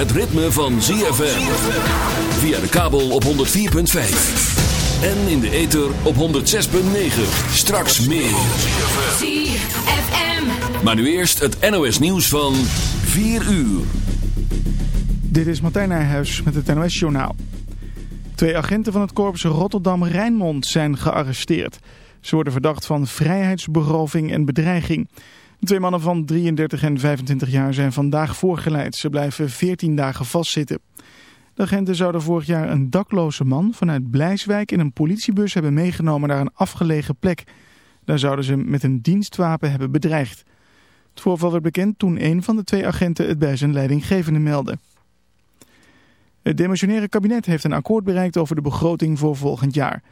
het ritme van ZFM. Via de kabel op 104.5. En in de ether op 106.9. Straks meer. ZFM. Maar nu eerst het NOS nieuws van 4 uur. Dit is Martijn Nijhuis met het NOS Journaal. Twee agenten van het korps Rotterdam-Rijnmond zijn gearresteerd. Ze worden verdacht van vrijheidsberoving en bedreiging. Twee mannen van 33 en 25 jaar zijn vandaag voorgeleid. Ze blijven 14 dagen vastzitten. De agenten zouden vorig jaar een dakloze man vanuit Blijswijk in een politiebus hebben meegenomen naar een afgelegen plek. Daar zouden ze met een dienstwapen hebben bedreigd. Het voorval werd bekend toen een van de twee agenten het bij zijn leidinggevende meldde. Het demissionaire kabinet heeft een akkoord bereikt over de begroting voor volgend jaar.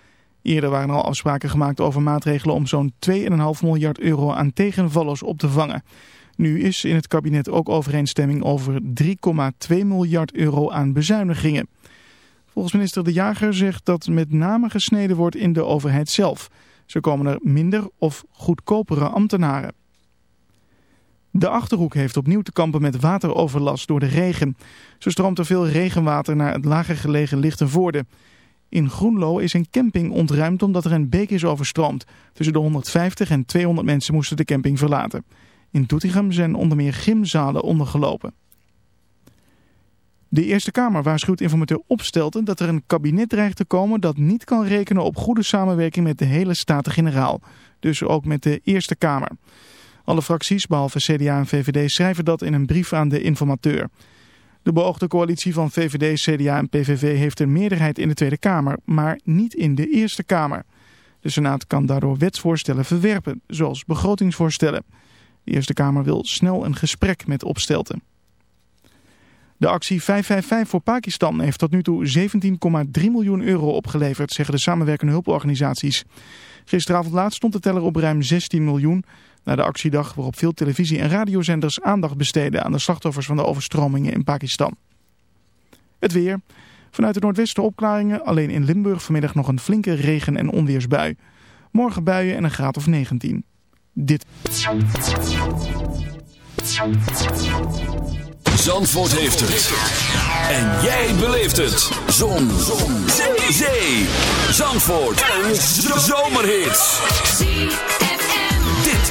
Eerder waren al afspraken gemaakt over maatregelen om zo'n 2,5 miljard euro aan tegenvallers op te vangen. Nu is in het kabinet ook overeenstemming over 3,2 miljard euro aan bezuinigingen. Volgens minister De Jager zegt dat met name gesneden wordt in de overheid zelf. Zo komen er minder of goedkopere ambtenaren. De Achterhoek heeft opnieuw te kampen met wateroverlast door de regen. Zo stroomt er veel regenwater naar het lager gelegen Lichtenvoorde. In Groenlo is een camping ontruimd omdat er een beek is overstroomd. Tussen de 150 en 200 mensen moesten de camping verlaten. In Doetinchem zijn onder meer gymzalen ondergelopen. De Eerste Kamer waarschuwt informateur Opstelten dat er een kabinet dreigt te komen dat niet kan rekenen op goede samenwerking met de hele Staten-Generaal. Dus ook met de Eerste Kamer. Alle fracties, behalve CDA en VVD, schrijven dat in een brief aan de informateur. De beoogde coalitie van VVD, CDA en PVV heeft een meerderheid in de Tweede Kamer, maar niet in de Eerste Kamer. De Senaat kan daardoor wetsvoorstellen verwerpen, zoals begrotingsvoorstellen. De Eerste Kamer wil snel een gesprek met opstelten. De actie 555 voor Pakistan heeft tot nu toe 17,3 miljoen euro opgeleverd, zeggen de samenwerkende hulporganisaties. Gisteravond laat stond de teller op ruim 16 miljoen na de actiedag waarop veel televisie- en radiozenders aandacht besteden aan de slachtoffers van de overstromingen in Pakistan. Het weer. Vanuit het noordwesten opklaringen, alleen in Limburg vanmiddag nog een flinke regen- en onweersbui. Morgen buien en een graad of 19. Dit. Zandvoort heeft het. En jij beleeft het. Zon. Zon. Zee. Zee. Zandvoort. Een zomerhit.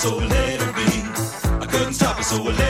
so it let her be. I couldn't stop it, so I let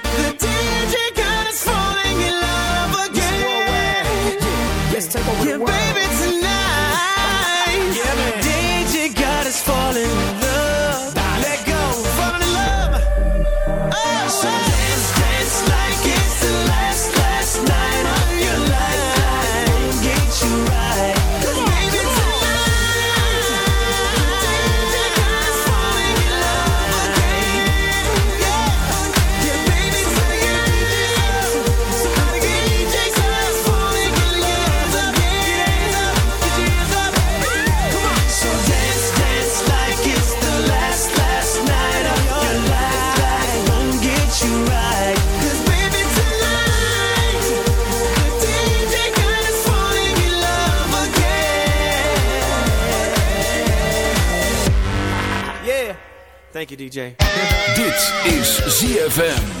Thank you, DJ. Dit is ZFM.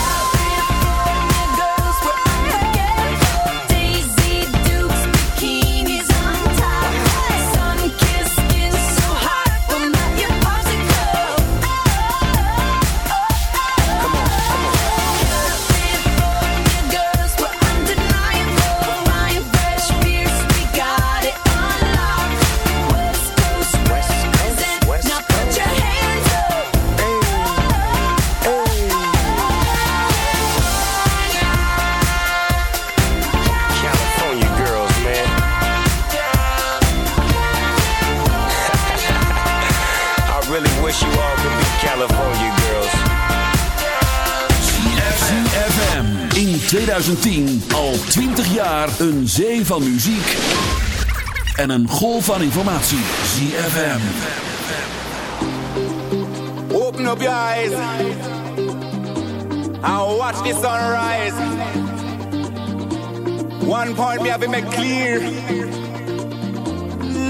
2010 al 20 jaar een zee van muziek en een golf van informatie. ZFM. Open up your eyes and watch the sunrise. One point me have been made clear.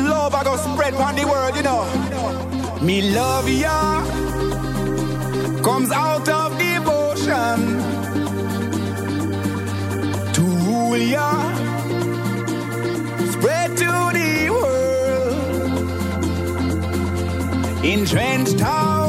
Love I go spread on the world, you know. Me love ya comes out of devotion. we are. Spread to the world. In trench town.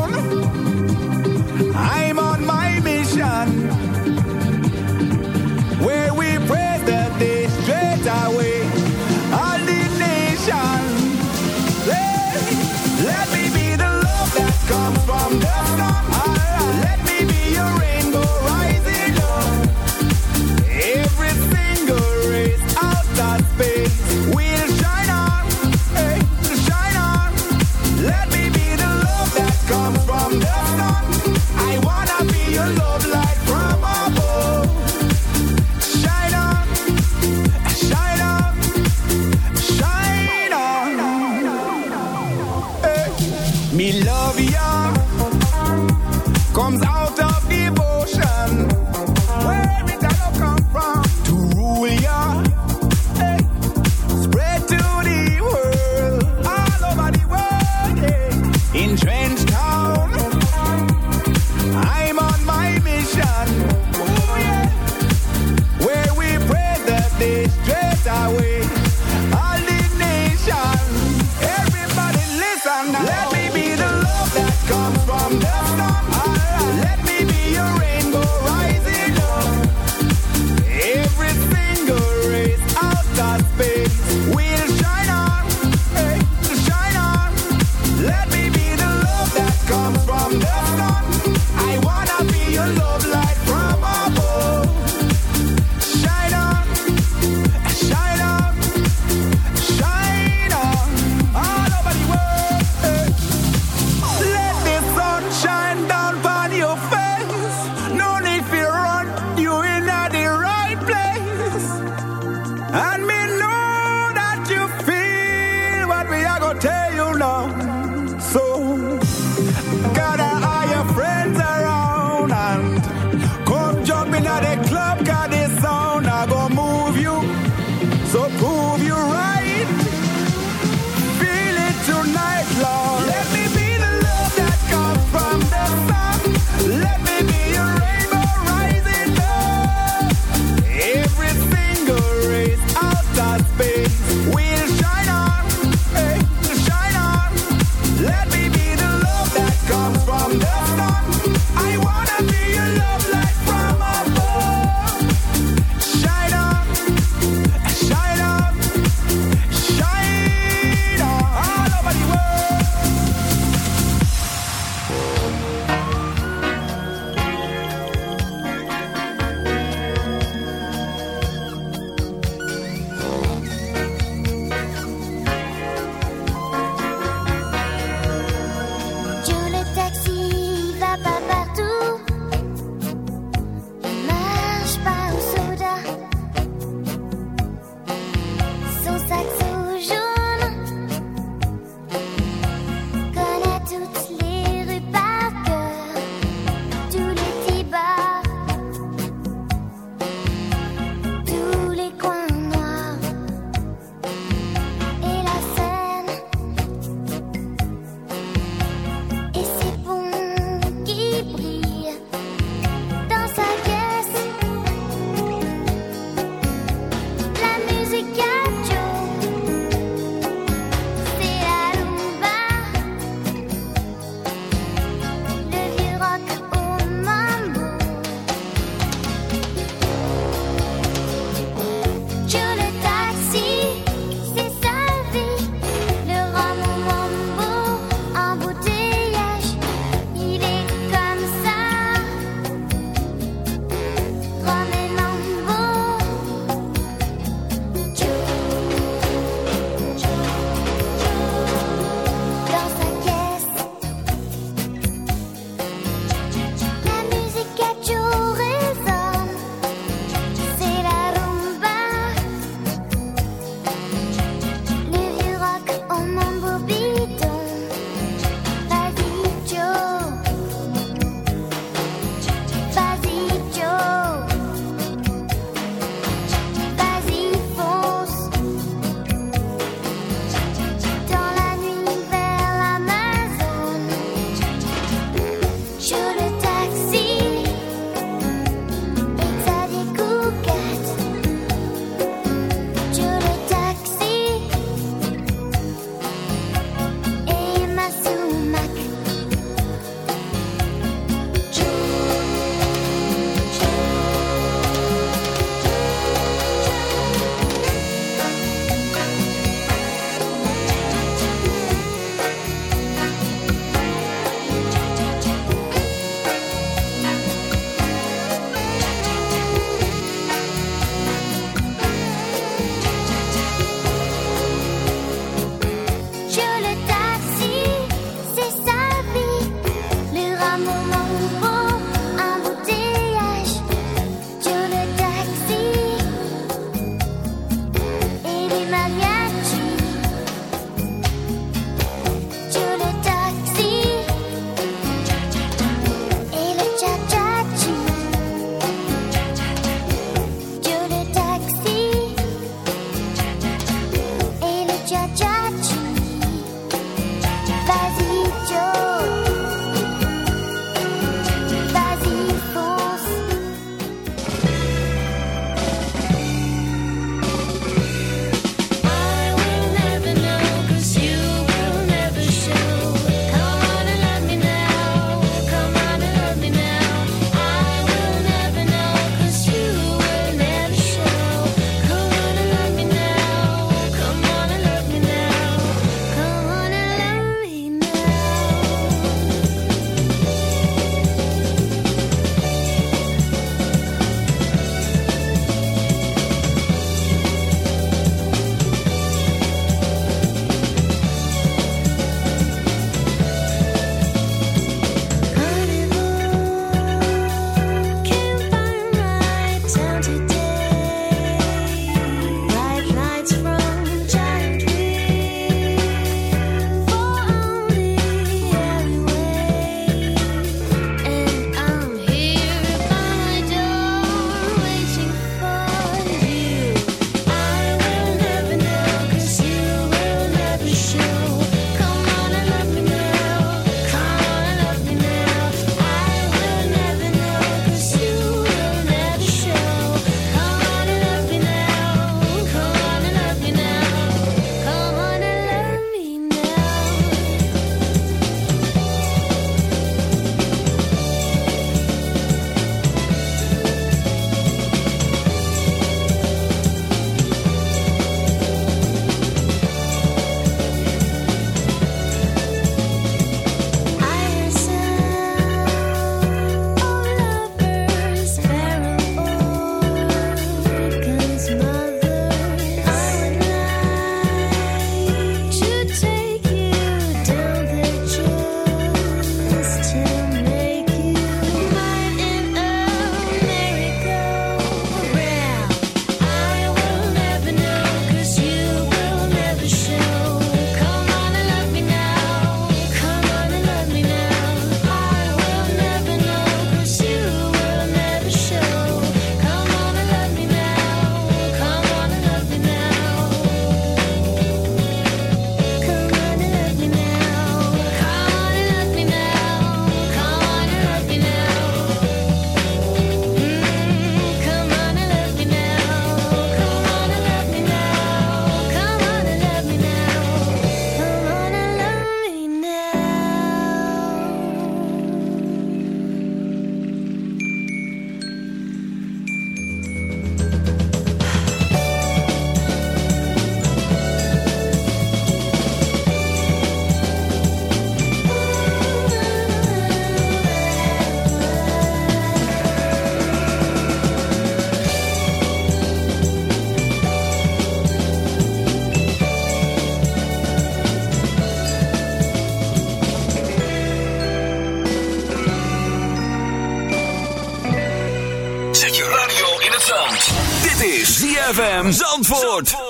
Zandvoort.